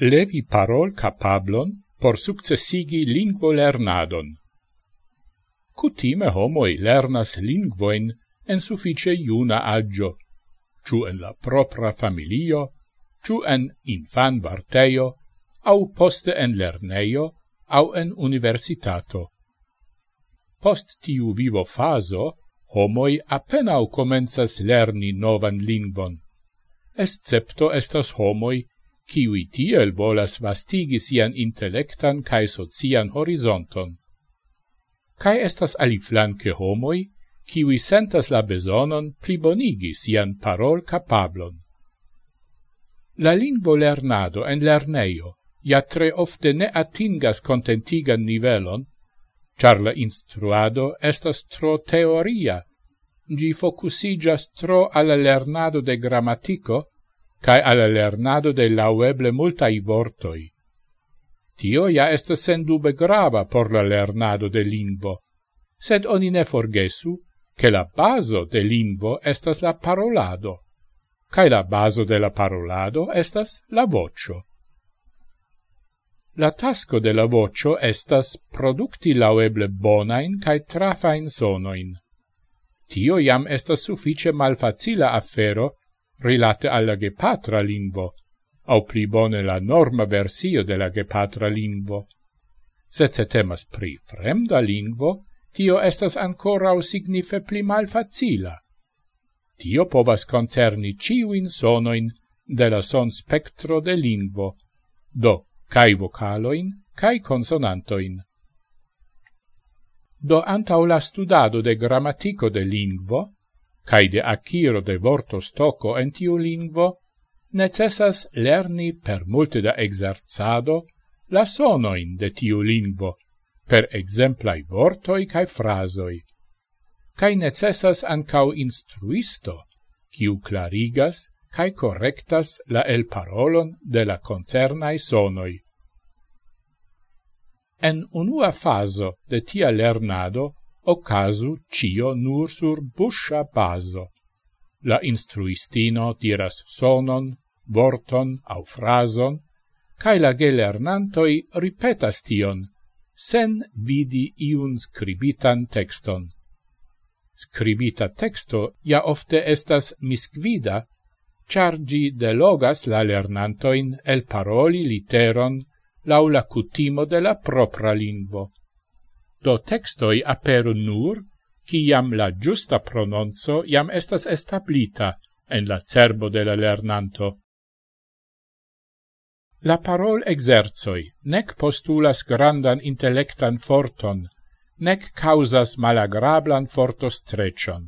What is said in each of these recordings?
levi parol capablon por successigi lingvo lernadon. Cutime homoi lernas lingvoin en suffice iuna agio, ciu en la propra familio, ciu en infan varteio, au poste en lerneio, au en universitato. Post tiu vivo faso, homoi appenau comenzas lerni novan lingvon. Escepto estas homoi kiui tiel volas vastigi sian intelectan cae socian horizonton. Cae estas aliflanque homoi, kiui sentas la besonon plibonigi sian parol capablon. La lingvo lernado en lerneio ja tre ofte ne atingas contentigan nivelon, char la instruado estas tro teoria, gi focusigas tro alla lernado de grammatico, cae alla lernado de laueble multai vortoi. Tio ja estas sendube grava por la lernado de lingvo, sed oni ne forgesu che la baso de lingvo estas la parolado, cae la baso de la parolado estas la vocio. La tasco de la vocio estas producti laueble bonain cae trafain sonoin. Tio iam estas suffice malfacila affero rilate alla gepatra lingvo, au pli bone la norma versio de la gepatra lingvo. Se se temas pri fremda lingvo, tio estas ancora au signife pli malfacila. Tio povas concerni ciuin sonoin de la son spectro de lingvo, do cae vocaloin, cae consonantoin. Do antau la studado de grammatico de lingvo, cae de aciro de vorto stoco en tiu lingvo, necessas lerni per multe da exerzado la sonoin de tiu lingvo, per exemplai vortoi cae frasoi. Cae necessas ancau instruisto, ciu clarigas cae correctas la el parolon de la concernai sonoi. En unua faso de tia lernado ocasu cio nur sur buscia baso. La instruistino diras sonon, vorton au frason, cae la gelernantoi ripetas tion, sen vidi iun scribitan texton. Scribita texto ja ofte estas misquida, char gi delogas la lernantoin el paroli literon laula cutimo de la propra lingvo do textoi aperu nur, ciam la giusta prononzo iam estas establita en la cerbo de la lernanto. La parol exerzoi nec postulas grandan intellectan forton, nec causas malagrablan fortos trecion.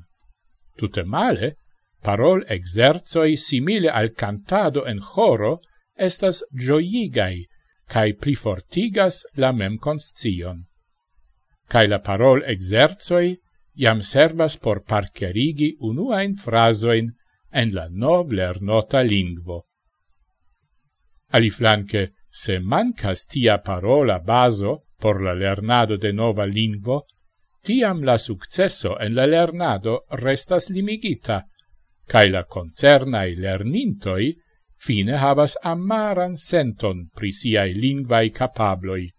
Tute male, parol exerzoi simile al cantado en choro estas gioigai, cae plifortigas la mem conscion cae la parol exerzoi iam servas por parcerigi unuain frasoin en la nov lernota lingvo. Aliflanque, se mancas tia parola baso por la lernado de nova lingvo, tiam la successo en la lernado restas limigita, cae la concernai lernintoi fine havas amaran senton pri siai lingvai capabloi.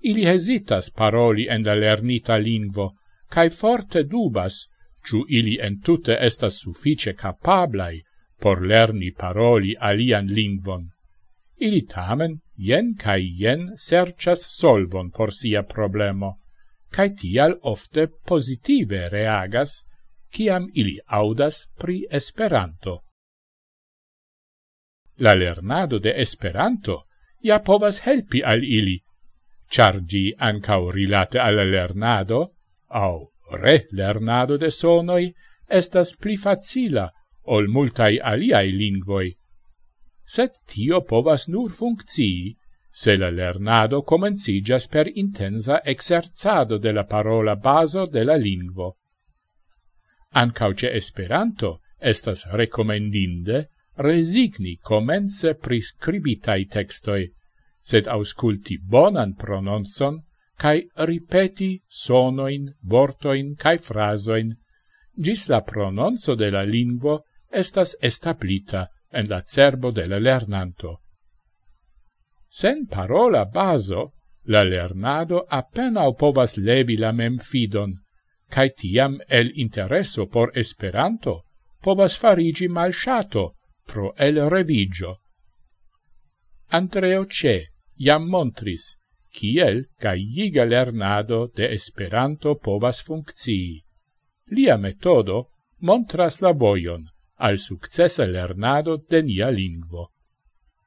Ili hesitas paroli en la lernita lingvo, cae forte dubas, ciu ili entute estas suffice capablai por lerni paroli alian lingvon. Ili tamen, jen cae jen, sercias solvon por sia problemo, cae tial ofte positive reagas, ciam ili audas pri Esperanto. La lernado de Esperanto ja povas helpi al ili char gi ancau rilate al lernado, au re-lernado de sonoi, estas pli facila ol multai aliai lingvoi. Sed tio povas nur funcii, se la lernado comencigas per intensa exerzado de la parola baso de la lingvo. Ancau ce Esperanto estas recomendinde resigni comence prescribitai textoi, sed ausculti bonan prononzon, cae ripeti sonoin, vortoin cae frasoin, gis la prononzo de la lingvo estas establita en la cerbo de la lernanto. Sen parola baso, la lernado appenao povas levi la memfidon, cae tiam el intereso por Esperanto povas farigi malshato pro el revigio. Antreo ce, jam montris, kiel gajiga lernado de Esperanto povas funkcii. Lia metodo montras la vojon al successa lernado de nia lingvo.